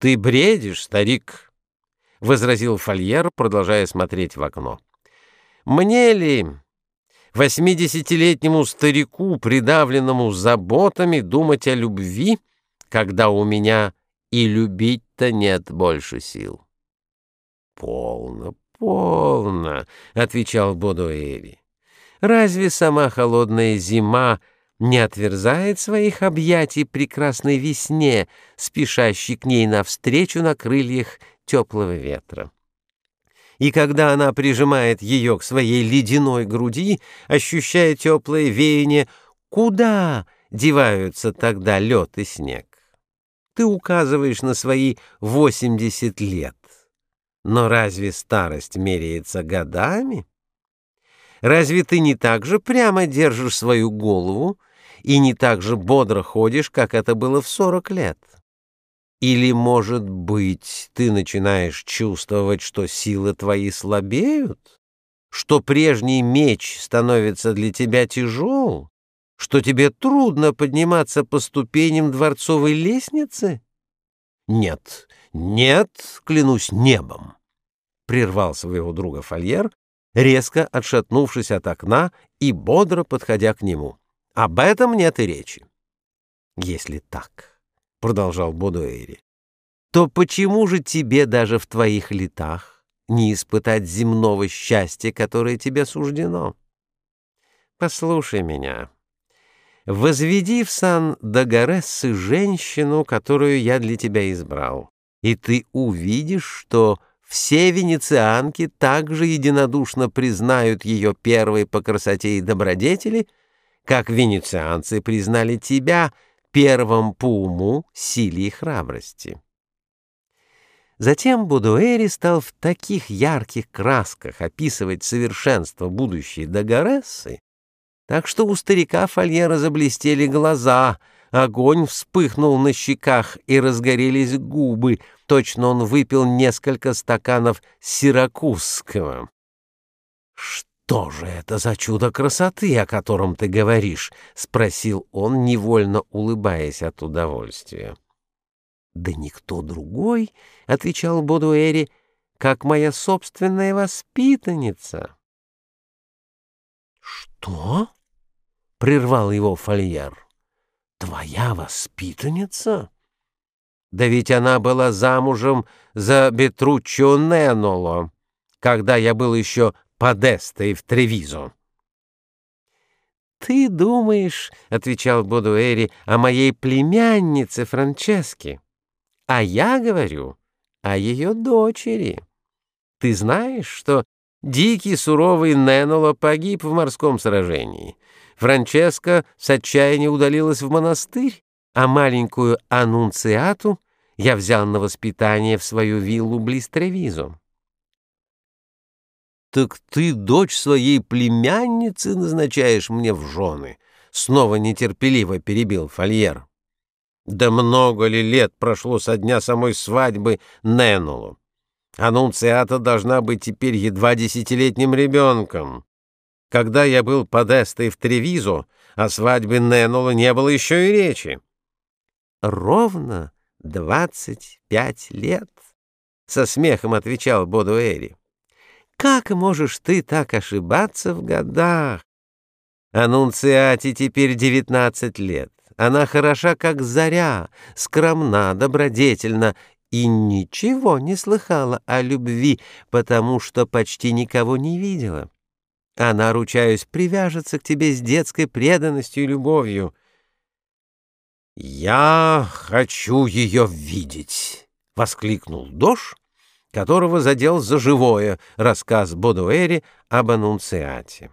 Ты бредишь, старик, — возразил Фольер, продолжая смотреть в окно. Мне ли, восьмидесятилетнему старику, придавленному заботами, думать о любви, когда у меня и любить-то нет больше сил? Полно, полно, — отвечал Бодуэри. Разве сама холодная зима не отверзает своих объятий прекрасной весне, спешащей к ней навстречу на крыльях теплого ветра. И когда она прижимает ее к своей ледяной груди, ощущая теплое веяние, куда деваются тогда лед и снег? Ты указываешь на свои восемьдесят лет. Но разве старость меряется годами? Разве ты не так же прямо держишь свою голову, и не так же бодро ходишь, как это было в сорок лет? Или, может быть, ты начинаешь чувствовать, что силы твои слабеют? Что прежний меч становится для тебя тяжел? Что тебе трудно подниматься по ступеням дворцовой лестницы? Нет, нет, клянусь небом, — прервал своего друга Фольер, резко отшатнувшись от окна и бодро подходя к нему. Об этом нет и речи. Если так, — продолжал Бодуэри, — то почему же тебе даже в твоих летах не испытать земного счастья, которое тебе суждено? Послушай меня. Возведи в сан Дагарессы женщину, которую я для тебя избрал, и ты увидишь, что все венецианки также единодушно признают ее первой по красоте и добродетели — как венецианцы признали тебя первым по уму, силе и храбрости. Затем Будуэри стал в таких ярких красках описывать совершенство будущей Дагорессы, так что у старика Фольера заблестели глаза, огонь вспыхнул на щеках и разгорелись губы, точно он выпил несколько стаканов сиракузского. Что «Что же это за чудо красоты, о котором ты говоришь?» — спросил он, невольно улыбаясь от удовольствия. «Да никто другой», — отвечал Бодуэри, — «как моя собственная воспитанница». «Что?» — прервал его Фольер. «Твоя воспитанница?» «Да ведь она была замужем за Бетруччо Неноло, когда я был еще Подеста и в Тревизо. «Ты думаешь, — отвечал Бодуэри, — о моей племяннице Франческе, а я говорю о ее дочери. Ты знаешь, что дикий суровый Неноло погиб в морском сражении. Франческа с отчаяния удалилась в монастырь, а маленькую Анунциату я взял на воспитание в свою виллу близ Тревизо. «Так ты дочь своей племянницы назначаешь мне в жены?» — снова нетерпеливо перебил Фольер. «Да много ли лет прошло со дня самой свадьбы Ненулу? Анунциата должна быть теперь едва десятилетним ребенком. Когда я был подестой в Тревизо, о свадьбе Ненула не было еще и речи». «Ровно двадцать пять лет», — со смехом отвечал Бодуэри. Как можешь ты так ошибаться в годах? Анунциате теперь девятнадцать лет. Она хороша, как заря, скромна, добродетельна и ничего не слыхала о любви, потому что почти никого не видела. Она, ручаюсь, привяжется к тебе с детской преданностью и любовью. «Я хочу ее видеть!» — воскликнул Дош которого задел за живое рассказ Бодуэри об аннунциате.